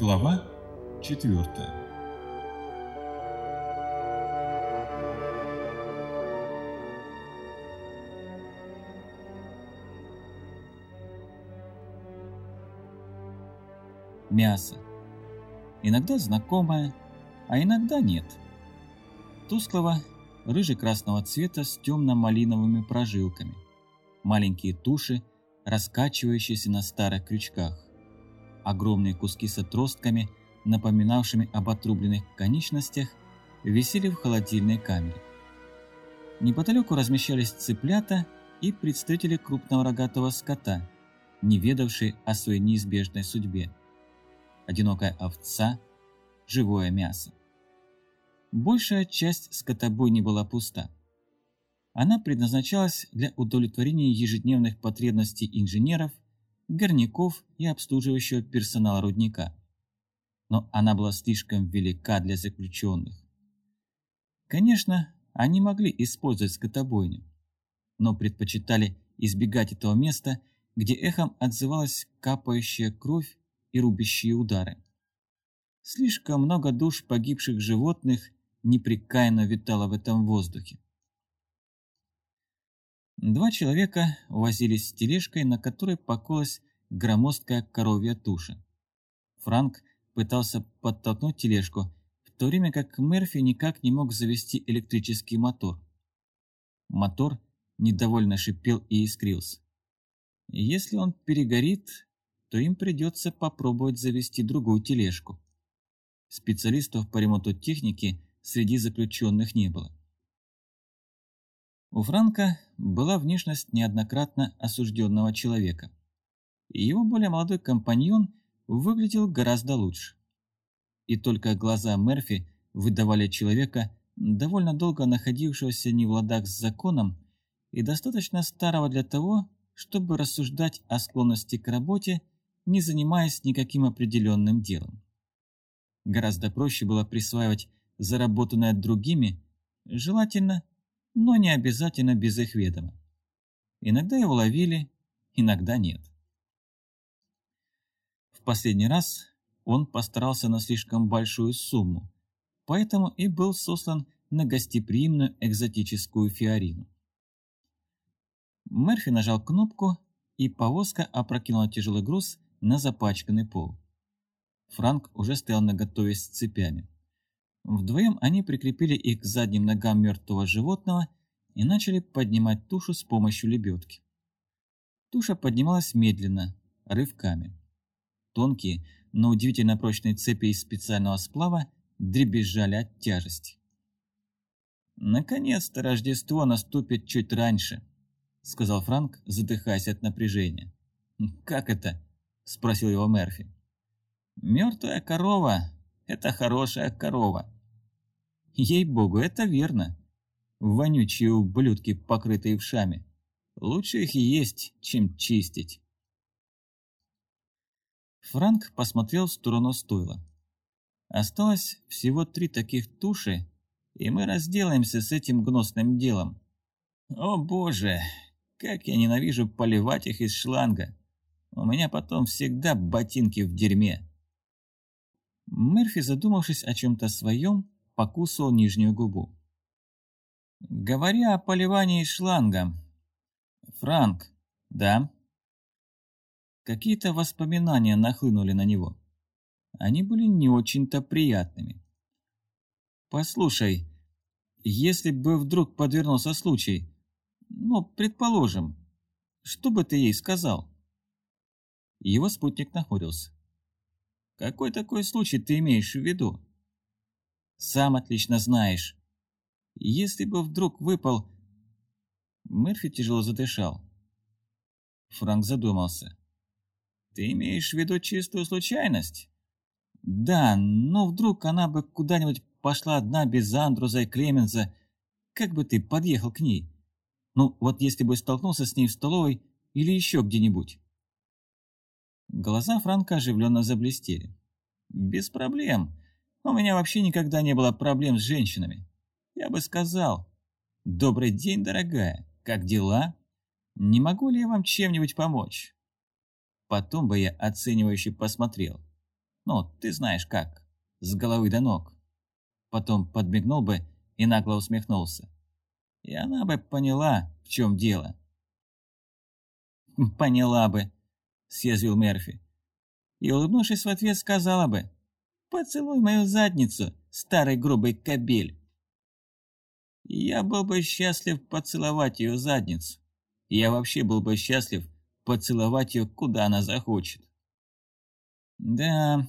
Глава 4 Мясо. Иногда знакомое, а иногда нет. Тусклого, рыже-красного цвета с темно-малиновыми прожилками. Маленькие туши, раскачивающиеся на старых крючках огромные куски с отростками, напоминавшими об отрубленных конечностях, висели в холодильной камере. Неподалеку размещались цыплята и представители крупного рогатого скота, не ведавшие о своей неизбежной судьбе. Одинокая овца, живое мясо. Большая часть скотобойни была пуста. Она предназначалась для удовлетворения ежедневных потребностей инженеров горняков и обслуживающего персонала рудника. Но она была слишком велика для заключенных. Конечно, они могли использовать скотобойню, но предпочитали избегать этого места, где эхом отзывалась капающая кровь и рубящие удары. Слишком много душ погибших животных непрекаянно витало в этом воздухе. Два человека возились с тележкой, на которой покоилась громоздкая коровья туша. Франк пытался подтолкнуть тележку, в то время как Мерфи никак не мог завести электрический мотор. Мотор недовольно шипел и искрился. Если он перегорит, то им придется попробовать завести другую тележку. Специалистов по ремонту техники среди заключенных не было. У Франка была внешность неоднократно осужденного человека. Его более молодой компаньон выглядел гораздо лучше. И только глаза Мерфи выдавали человека, довольно долго находившегося не в ладах с законом и достаточно старого для того, чтобы рассуждать о склонности к работе, не занимаясь никаким определенным делом. Гораздо проще было присваивать заработанное другими, желательно но не обязательно без их ведома. Иногда его ловили, иногда нет. В последний раз он постарался на слишком большую сумму, поэтому и был сослан на гостеприимную экзотическую фиорину. Мерфи нажал кнопку, и повозка опрокинула тяжелый груз на запачканный пол. Франк уже стоял наготове с цепями. Вдвоем они прикрепили их к задним ногам мертвого животного и начали поднимать тушу с помощью лебедки. Туша поднималась медленно, рывками. Тонкие, но удивительно прочные цепи из специального сплава дребезжали от тяжести. «Наконец-то Рождество наступит чуть раньше», — сказал Франк, задыхаясь от напряжения. «Как это?» — спросил его Мерфи. «Мертвая корова — это хорошая корова. Ей-богу, это верно. Вонючие ублюдки, покрытые вшами. Лучше их есть, чем чистить. Франк посмотрел в сторону стойла. Осталось всего три таких туши, и мы разделаемся с этим гносным делом. О боже, как я ненавижу поливать их из шланга. У меня потом всегда ботинки в дерьме. Мерфи, задумавшись о чем-то своем, покусывал нижнюю губу. Говоря о поливании шланга. Франк, да? Какие-то воспоминания нахлынули на него. Они были не очень-то приятными. Послушай, если бы вдруг подвернулся случай, ну, предположим, что бы ты ей сказал? Его спутник нахмурился. Какой такой случай ты имеешь в виду? Сам отлично знаешь. Если бы вдруг выпал... Мерфи тяжело задышал. Франк задумался. Ты имеешь в виду чистую случайность? Да, но вдруг она бы куда-нибудь пошла одна без Андруза и Клеменза. Как бы ты подъехал к ней? Ну, вот если бы столкнулся с ней в столовой или еще где-нибудь. Глаза Франка оживленно заблестели. «Без проблем. У меня вообще никогда не было проблем с женщинами. Я бы сказал, «Добрый день, дорогая, как дела? Не могу ли я вам чем-нибудь помочь?» Потом бы я оценивающе посмотрел. Ну, ты знаешь как, с головы до ног. Потом подмигнул бы и нагло усмехнулся. И она бы поняла, в чем дело. «Поняла бы», — съязвил Мерфи. И, улыбнувшись в ответ, сказала бы, «Поцелуй мою задницу, старый грубый кобель». Я был бы счастлив поцеловать ее задницу. Я вообще был бы счастлив поцеловать ее, куда она захочет. Да,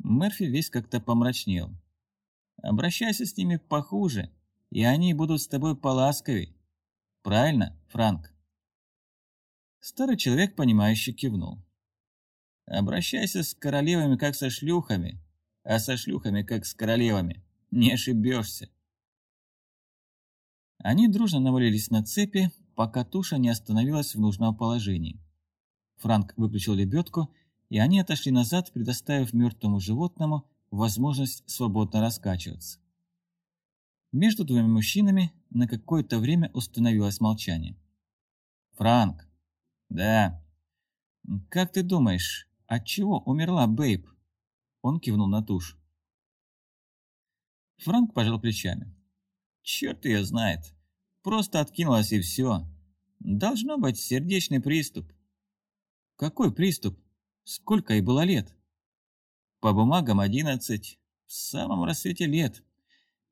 Мерфи весь как-то помрачнел. Обращайся с ними похуже, и они будут с тобой поласковей. Правильно, Франк? Старый человек, понимающе кивнул. Обращайся с королевами, как со шлюхами, а со шлюхами, как с королевами. Не ошибешься. Они дружно навалились на цепи, пока туша не остановилась в нужном положении. Франк выключил лебедку, и они отошли назад, предоставив мертвому животному возможность свободно раскачиваться. Между двумя мужчинами на какое-то время установилось молчание. «Франк!» «Да!» «Как ты думаешь, от чего умерла Бэйб?» Он кивнул на тушь. Франк пожал плечами. «Черт ее знает. Просто откинулась и все. Должно быть сердечный приступ. Какой приступ? Сколько ей было лет? По бумагам одиннадцать. В самом рассвете лет.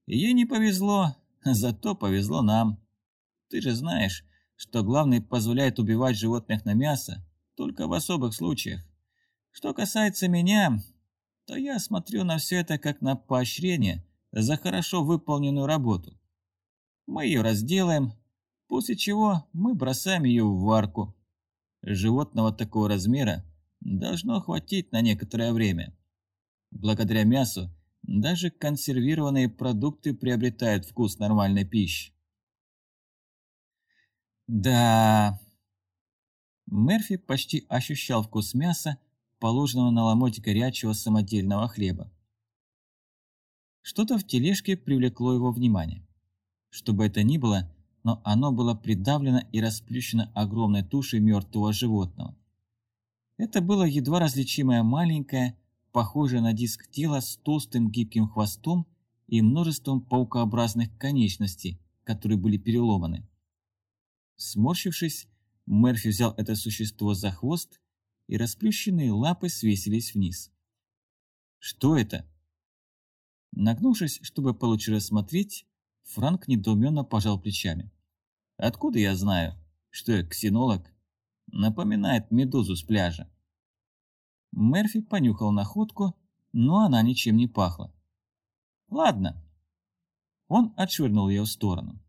Ей не повезло, зато повезло нам. Ты же знаешь, что главный позволяет убивать животных на мясо только в особых случаях. Что касается меня, то я смотрю на все это как на поощрение за хорошо выполненную работу. Мы ее разделаем, после чего мы бросаем ее в варку. Животного такого размера должно хватить на некоторое время. Благодаря мясу даже консервированные продукты приобретают вкус нормальной пищи. Да, Мерфи почти ощущал вкус мяса, положенного на ломоть горячего самодельного хлеба. Что-то в тележке привлекло его внимание. Что бы это ни было, но оно было придавлено и расплющено огромной тушей мертвого животного. Это было едва различимое маленькое, похожее на диск тела с толстым гибким хвостом и множеством паукообразных конечностей, которые были переломаны. Сморщившись, Мерфи взял это существо за хвост, и расплющенные лапы свесились вниз. «Что это?» Нагнувшись, чтобы получше рассмотреть, Франк недоуменно пожал плечами. «Откуда я знаю, что я ксенолог? Напоминает медузу с пляжа». Мерфи понюхал находку, но она ничем не пахла. «Ладно». Он отшвырнул ее в сторону.